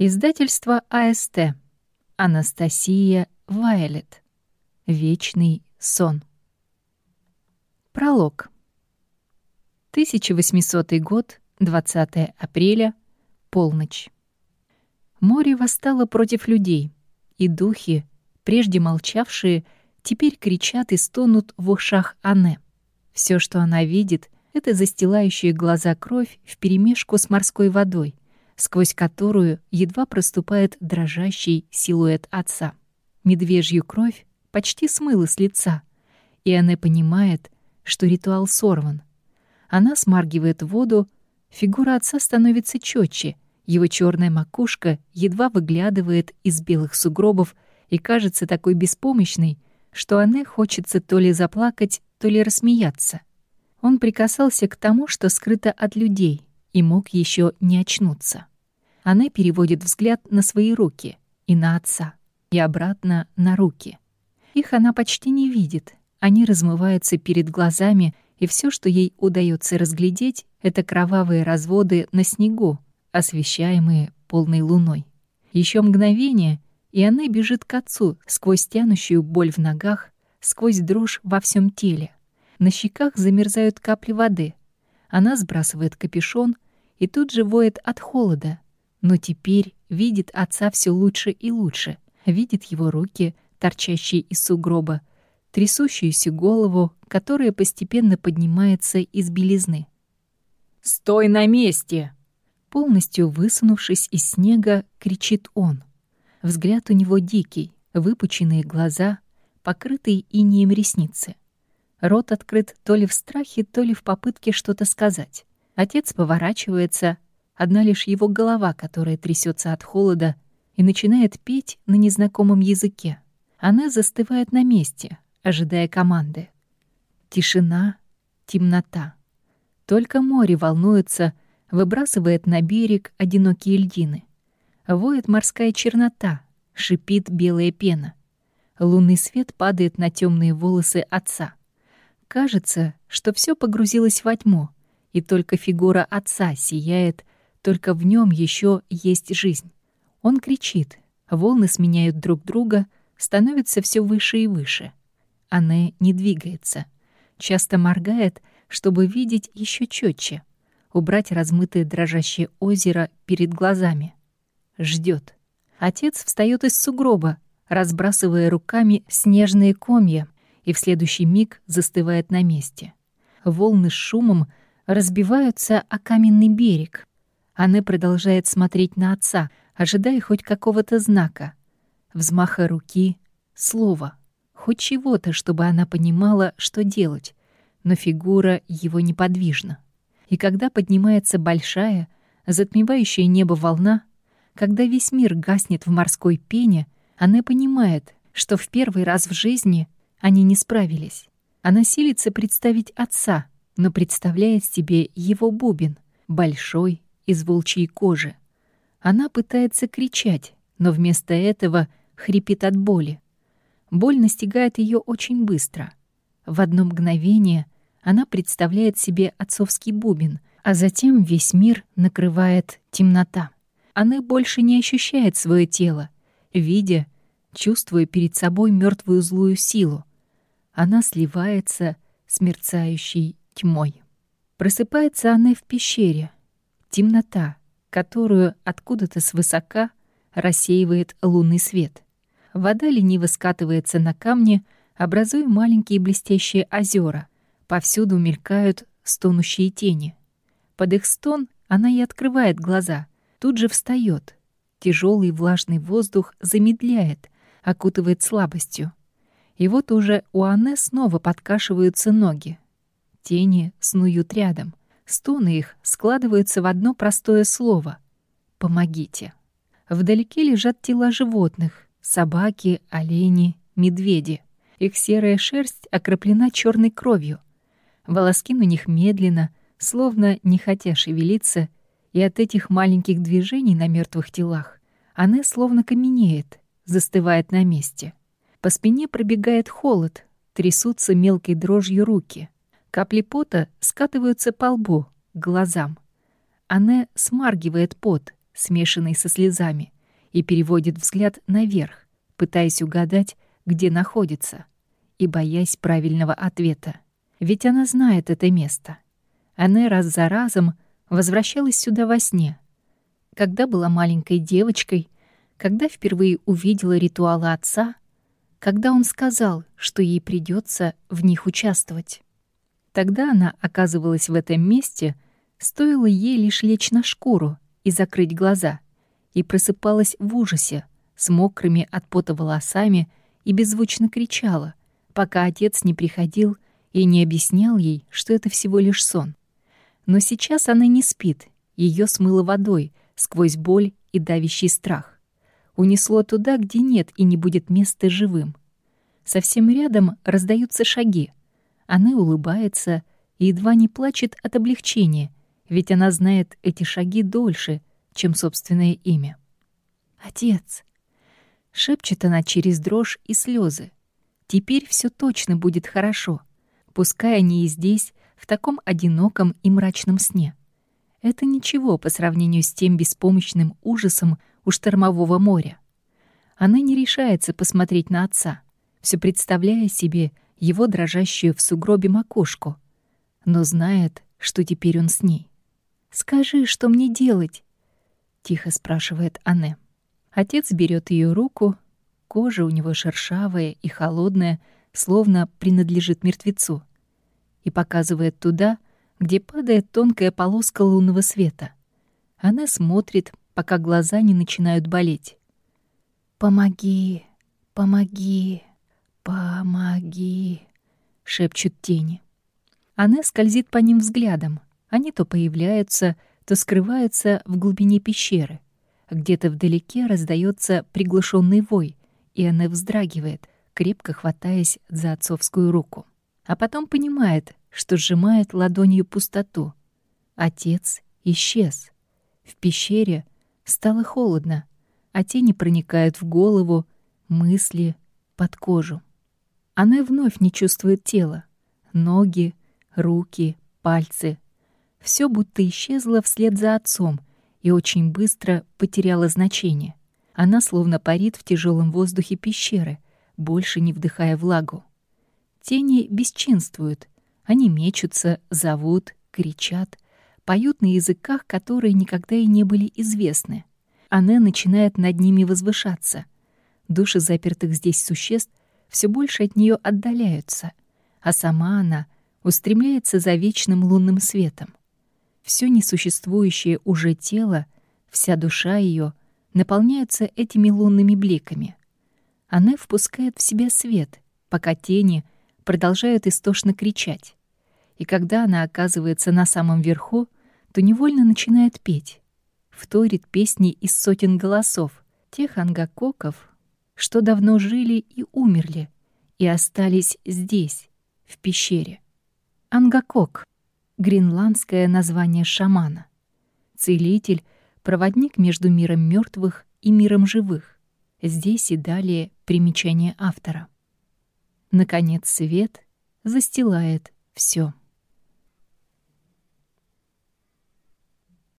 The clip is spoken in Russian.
Издательство АСТ. Анастасия Вайлет. Вечный сон. Пролог. 1800 год, 20 апреля, полночь. Море восстало против людей, и духи, прежде молчавшие, теперь кричат и стонут в ушах Анне. Все, что она видит, — это застилающая глаза кровь вперемешку с морской водой — сквозь которую едва проступает дрожащий силуэт отца. Медвежью кровь почти смыла с лица, и она понимает, что ритуал сорван. Она смаргивает воду, фигура отца становится четче, его черная макушка едва выглядывает из белых сугробов и кажется такой беспомощной, что Анне хочется то ли заплакать, то ли рассмеяться. Он прикасался к тому, что скрыто от людей, и мог еще не очнуться. Она переводит взгляд на свои руки и на отца, и обратно на руки. Их она почти не видит, они размываются перед глазами, и все, что ей удается разглядеть, это кровавые разводы на снегу, освещаемые полной луной. Еще мгновение, и она бежит к отцу сквозь тянущую боль в ногах, сквозь дрожь во всем теле. На щеках замерзают капли воды. Она сбрасывает капюшон и тут же воет от холода, но теперь видит отца все лучше и лучше, видит его руки, торчащие из сугроба, трясущуюся голову, которая постепенно поднимается из белизны. «Стой на месте!» Полностью высунувшись из снега, кричит он. Взгляд у него дикий, выпученные глаза, покрытые инеем ресницы. Рот открыт то ли в страхе, то ли в попытке что-то сказать. Отец поворачивается, Одна лишь его голова, которая трясется от холода и начинает петь на незнакомом языке. Она застывает на месте, ожидая команды. Тишина, темнота. Только море волнуется, выбрасывает на берег одинокие льдины. Воет морская чернота, шипит белая пена. Лунный свет падает на темные волосы отца. Кажется, что все погрузилось во тьму, и только фигура отца сияет только в нем еще есть жизнь. Он кричит, волны сменяют друг друга, становятся все выше и выше. Она не двигается, часто моргает, чтобы видеть еще четче, убрать размытое дрожащее озеро перед глазами. Ждет. Отец встает из сугроба, разбрасывая руками снежные комья, и в следующий миг застывает на месте. Волны с шумом разбиваются о каменный берег, она продолжает смотреть на отца, ожидая хоть какого-то знака. Взмаха руки, слова, хоть чего-то, чтобы она понимала, что делать. Но фигура его неподвижна. И когда поднимается большая, затмевающая небо волна, когда весь мир гаснет в морской пене, она понимает, что в первый раз в жизни они не справились. Она силится представить отца, но представляет себе его бубен, большой, из волчьей кожи. Она пытается кричать, но вместо этого хрипит от боли. Боль настигает ее очень быстро. В одно мгновение она представляет себе отцовский бубен, а затем весь мир накрывает темнота. Она больше не ощущает свое тело, видя, чувствуя перед собой мертвую злую силу. Она сливается с мерцающей тьмой. Просыпается она в пещере, Темнота, которую откуда-то свысока рассеивает лунный свет. Вода лениво скатывается на камни, образуя маленькие блестящие озера. Повсюду мелькают стонущие тени. Под их стон она и открывает глаза, тут же встает. Тяжелый влажный воздух замедляет, окутывает слабостью. И вот уже у Анны снова подкашиваются ноги. Тени снуют рядом. Стоны их складываются в одно простое слово — «помогите». Вдалеке лежат тела животных — собаки, олени, медведи. Их серая шерсть окроплена черной кровью. Волоски на них медленно, словно не хотя шевелиться, и от этих маленьких движений на мертвых телах она словно каменеет, застывает на месте. По спине пробегает холод, трясутся мелкой дрожью руки — Капли пота скатываются по лбу, к глазам. Она смаргивает пот, смешанный со слезами, и переводит взгляд наверх, пытаясь угадать, где находится, и боясь правильного ответа. Ведь она знает это место. Она раз за разом возвращалась сюда во сне. Когда была маленькой девочкой, когда впервые увидела ритуалы отца, когда он сказал, что ей придется в них участвовать. Тогда она оказывалась в этом месте, стоило ей лишь лечь на шкуру и закрыть глаза, и просыпалась в ужасе, с мокрыми от пота волосами и беззвучно кричала, пока отец не приходил и не объяснял ей, что это всего лишь сон. Но сейчас она не спит, ее смыло водой сквозь боль и давящий страх. Унесло туда, где нет и не будет места живым. Совсем рядом раздаются шаги. Она улыбается и едва не плачет от облегчения, ведь она знает эти шаги дольше, чем собственное имя. «Отец!» — шепчет она через дрожь и слезы. «Теперь все точно будет хорошо. Пускай они и здесь, в таком одиноком и мрачном сне. Это ничего по сравнению с тем беспомощным ужасом у штормового моря. Она не решается посмотреть на отца, все представляя себе его дрожащую в сугробе макушку, но знает, что теперь он с ней. «Скажи, что мне делать?» — тихо спрашивает Анне. Отец берет ее руку, кожа у него шершавая и холодная, словно принадлежит мертвецу и показывает туда, где падает тонкая полоска лунного света. Она смотрит, пока глаза не начинают болеть. «Помоги, помоги, помоги», — шепчут тени. Она скользит по ним взглядом. Они то появляются, то скрываются в глубине пещеры. Где-то вдалеке раздается приглушенный вой, и она вздрагивает, крепко хватаясь за отцовскую руку. А потом понимает, что сжимает ладонью пустоту. Отец исчез. В пещере стало холодно, а тени проникают в голову, мысли, под кожу. Она вновь не чувствует тела. Ноги, руки, пальцы. Все будто исчезло вслед за отцом и очень быстро потеряло значение. Она словно парит в тяжелом воздухе пещеры, больше не вдыхая влагу. Тени бесчинствуют — они мечутся, зовут, кричат, поют на языках, которые никогда и не были известны. Она начинает над ними возвышаться. Души запертых здесь существ все больше от нее отдаляются, а сама она устремляется за вечным лунным светом. Все несуществующее уже тело, вся душа ее наполняются этими лунными бликами. Она впускает в себя свет, пока тени продолжают истошно кричать и когда она оказывается на самом верху, то невольно начинает петь. Вторит песни из сотен голосов, тех ангакоков, что давно жили и умерли, и остались здесь, в пещере. Ангакок — гренландское название шамана. Целитель — проводник между миром мертвых и миром живых. Здесь и далее примечание автора. Наконец свет застилает все.